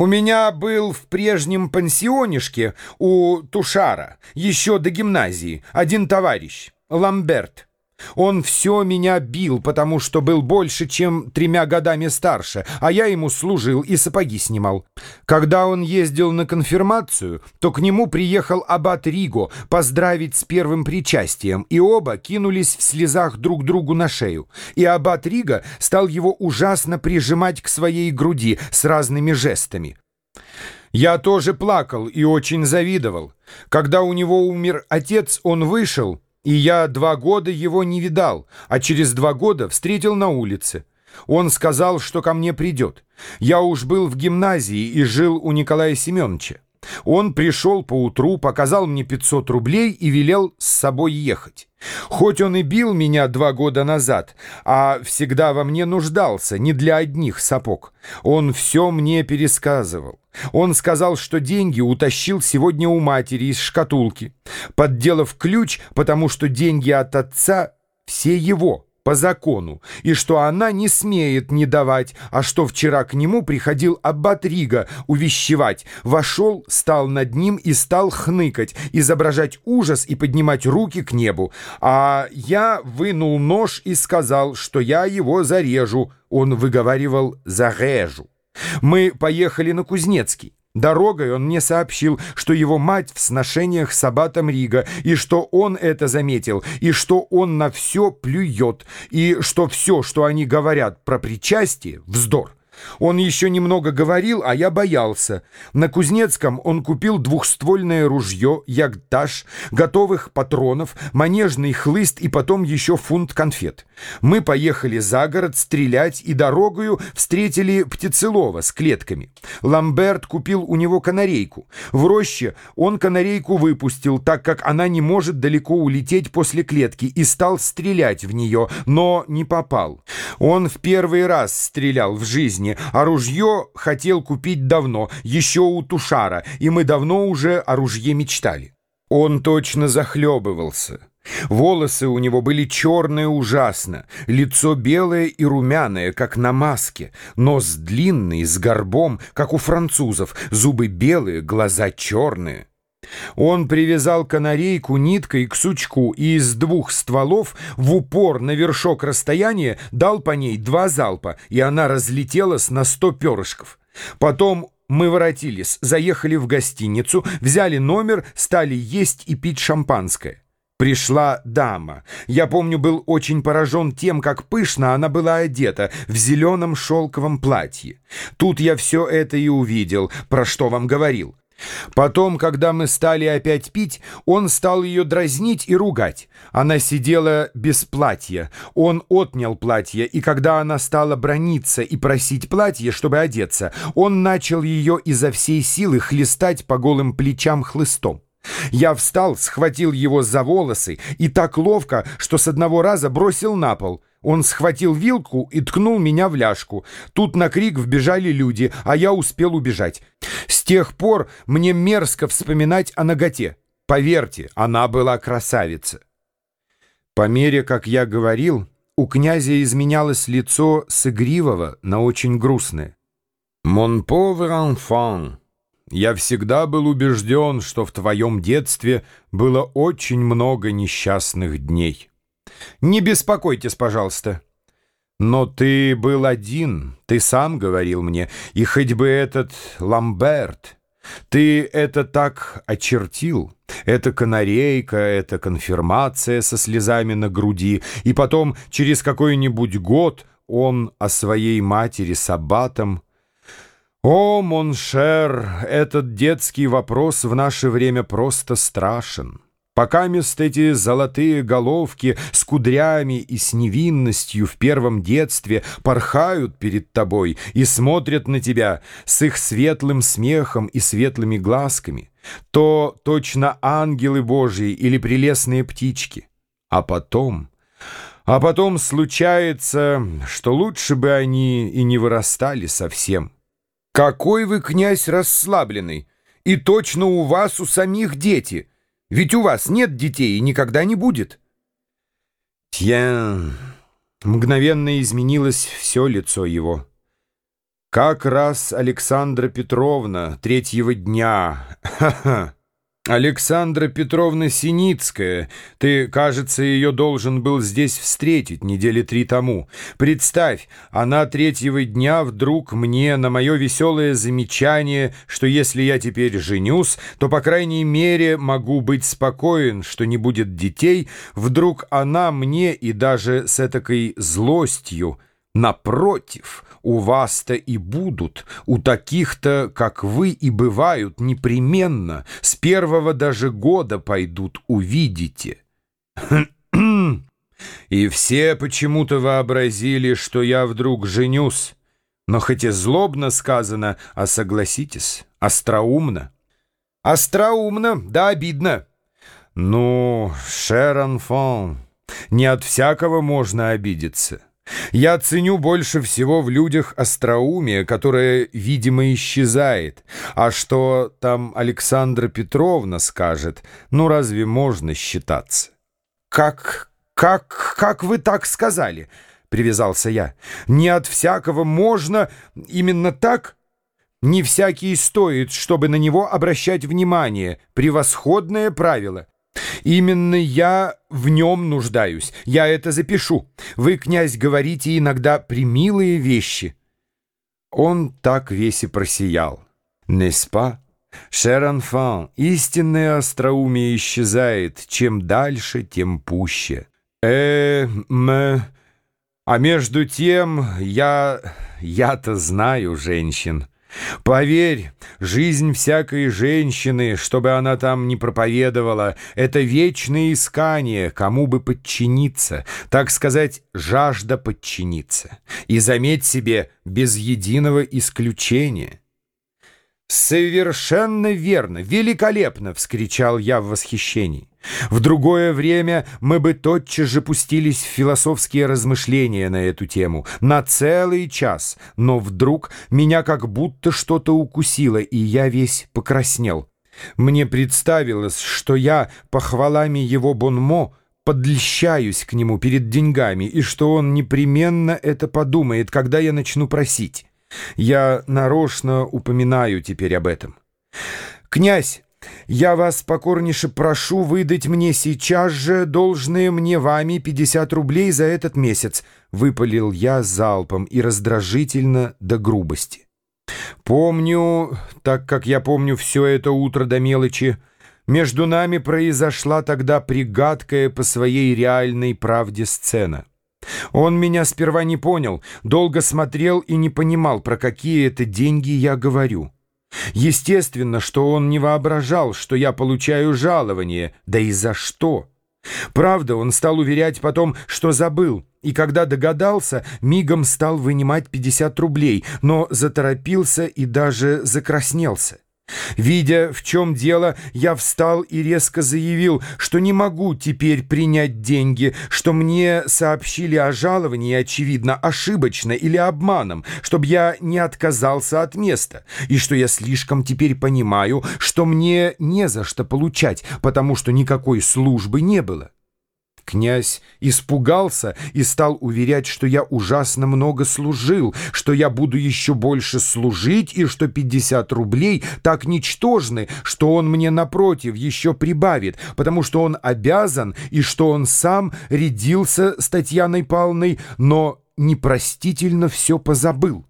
У меня был в прежнем пансионишке у Тушара, еще до гимназии, один товарищ, Ламберт. Он все меня бил, потому что был больше, чем тремя годами старше, а я ему служил и сапоги снимал. Когда он ездил на конфирмацию, то к нему приехал аббат Риго поздравить с первым причастием, и оба кинулись в слезах друг другу на шею. И аббат Риго стал его ужасно прижимать к своей груди с разными жестами. Я тоже плакал и очень завидовал. Когда у него умер отец, он вышел и я два года его не видал, а через два года встретил на улице. Он сказал, что ко мне придет. Я уж был в гимназии и жил у Николая Семеновича. Он пришел поутру, показал мне 500 рублей и велел с собой ехать. Хоть он и бил меня два года назад, а всегда во мне нуждался, не для одних сапог. Он все мне пересказывал. Он сказал, что деньги утащил сегодня у матери из шкатулки, подделав ключ, потому что деньги от отца все его по закону, и что она не смеет не давать, а что вчера к нему приходил аббат Рига увещевать, вошел, стал над ним и стал хныкать, изображать ужас и поднимать руки к небу. А я вынул нож и сказал, что я его зарежу. Он выговаривал «зарежу». Мы поехали на Кузнецкий. Дорогой он мне сообщил, что его мать в сношениях с аббатом Рига, и что он это заметил, и что он на все плюет, и что все, что они говорят про причастие, вздор. Он еще немного говорил, а я боялся. На Кузнецком он купил двухствольное ружье, ягдаш, готовых патронов, манежный хлыст и потом еще фунт конфет. Мы поехали за город стрелять и дорогою встретили Птицелова с клетками. Ламберт купил у него канарейку. В роще он канарейку выпустил, так как она не может далеко улететь после клетки, и стал стрелять в нее, но не попал. Он в первый раз стрелял в жизни, а ружье хотел купить давно, еще у Тушара, и мы давно уже о ружье мечтали. Он точно захлебывался. Волосы у него были черные ужасно, лицо белое и румяное, как на маске, нос длинный, с горбом, как у французов, зубы белые, глаза черные. Он привязал канарейку ниткой к сучку и из двух стволов в упор на вершок расстояния дал по ней два залпа, и она разлетелась на сто перышков. Потом мы воротились, заехали в гостиницу, взяли номер, стали есть и пить шампанское. Пришла дама. Я помню, был очень поражен тем, как пышно она была одета в зеленом шелковом платье. Тут я все это и увидел, про что вам говорил. Потом, когда мы стали опять пить, он стал ее дразнить и ругать. Она сидела без платья. Он отнял платье, и когда она стала брониться и просить платье, чтобы одеться, он начал ее изо всей силы хлестать по голым плечам хлыстом. Я встал, схватил его за волосы и так ловко, что с одного раза бросил на пол. Он схватил вилку и ткнул меня в ляжку. Тут на крик вбежали люди, а я успел убежать. С тех пор мне мерзко вспоминать о ноготе. Поверьте, она была красавица. По мере, как я говорил, у князя изменялось лицо с игривого на очень грустное. «Mon pauvre enfant», я всегда был убежден, что в твоем детстве было очень много несчастных дней. Не беспокойтесь, пожалуйста. Но ты был один, ты сам говорил мне, и хоть бы этот Ламберт, ты это так очертил. Это канарейка, это конфирмация со слезами на груди, и потом через какой-нибудь год он о своей матери с аббатом о, mon cher, этот детский вопрос в наше время просто страшен. Покамест эти золотые головки с кудрями и с невинностью в первом детстве порхают перед тобой и смотрят на тебя с их светлым смехом и светлыми глазками, то точно ангелы Божьи или прелестные птички. А потом... А потом случается, что лучше бы они и не вырастали совсем. «Какой вы, князь, расслабленный! И точно у вас у самих дети! Ведь у вас нет детей и никогда не будет!» Тьян... Мгновенно изменилось все лицо его. Как раз Александра Петровна третьего дня. Ха-ха. Александра Петровна Синицкая. Ты, кажется, ее должен был здесь встретить недели три тому. Представь, она третьего дня вдруг мне на мое веселое замечание, что если я теперь женюсь, то, по крайней мере, могу быть спокоен, что не будет детей, вдруг она мне и даже с этакой злостью, напротив, у вас-то и будут, у таких-то, как вы, и бывают непременно, с первого даже года пойдут, увидите. И все почему-то вообразили, что я вдруг женюсь. Но хоть и злобно сказано, а согласитесь, остроумно. Остроумно, да обидно. Ну, Шерон Фон, не от всякого можно обидеться. Я ценю больше всего в людях остроумие, которое, видимо, исчезает. А что там Александра Петровна скажет, ну разве можно считаться? «Как, как, как вы так сказали?» — привязался я. «Не от всякого можно именно так?» «Не всякий стоит, чтобы на него обращать внимание. Превосходное правило». Именно я в нем нуждаюсь. Я это запишу. Вы, князь, говорите иногда примилые вещи. Он так весь и просиял. Неспа? Шеранфан, истинное остроумие исчезает. Чем дальше, тем пуще. Э, м... А между тем я... я-то знаю женщин. Поверь, жизнь всякой женщины, чтобы она там не проповедовала, это вечное искание, кому бы подчиниться, так сказать, жажда подчиниться. И заметь себе, без единого исключения. «Совершенно верно, великолепно!» — вскричал я в восхищении. В другое время мы бы тотчас же пустились в философские размышления на эту тему, на целый час, но вдруг меня как будто что-то укусило, и я весь покраснел. Мне представилось, что я похвалами его бонмо подлещаюсь к нему перед деньгами, и что он непременно это подумает, когда я начну просить. Я нарочно упоминаю теперь об этом. «Князь!» Я вас покорнейше прошу выдать мне сейчас же должные мне вами 50 рублей за этот месяц, выпалил я залпом и раздражительно до грубости. Помню, так как я помню все это утро до мелочи, между нами произошла тогда пригадкая по своей реальной правде сцена. Он меня сперва не понял, долго смотрел и не понимал, про какие это деньги я говорю. Естественно, что он не воображал, что я получаю жалование, да и за что. Правда, он стал уверять потом, что забыл, и когда догадался, мигом стал вынимать 50 рублей, но заторопился и даже закраснелся. Видя, в чем дело, я встал и резко заявил, что не могу теперь принять деньги, что мне сообщили о жаловании, очевидно, ошибочно или обманом, чтобы я не отказался от места, и что я слишком теперь понимаю, что мне не за что получать, потому что никакой службы не было. Князь испугался и стал уверять, что я ужасно много служил, что я буду еще больше служить и что 50 рублей так ничтожны, что он мне напротив еще прибавит, потому что он обязан и что он сам рядился с Татьяной Павловной, но непростительно все позабыл.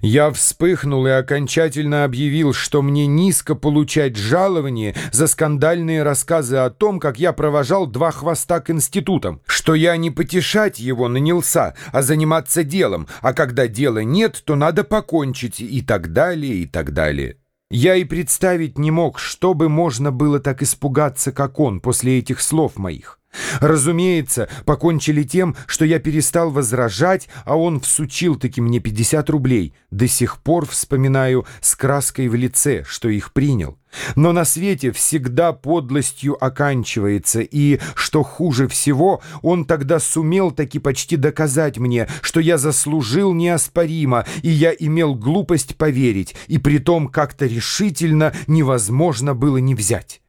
Я вспыхнул и окончательно объявил, что мне низко получать жалование за скандальные рассказы о том, как я провожал два хвоста к институтам, что я не потешать его нанялся, а заниматься делом, а когда дела нет, то надо покончить и так далее, и так далее. Я и представить не мог, чтобы можно было так испугаться, как он, после этих слов моих. Разумеется, покончили тем, что я перестал возражать, а он всучил таки мне 50 рублей. До сих пор вспоминаю с краской в лице, что их принял. Но на свете всегда подлостью оканчивается, и, что хуже всего, он тогда сумел таки почти доказать мне, что я заслужил неоспоримо, и я имел глупость поверить, и притом как-то решительно невозможно было не взять.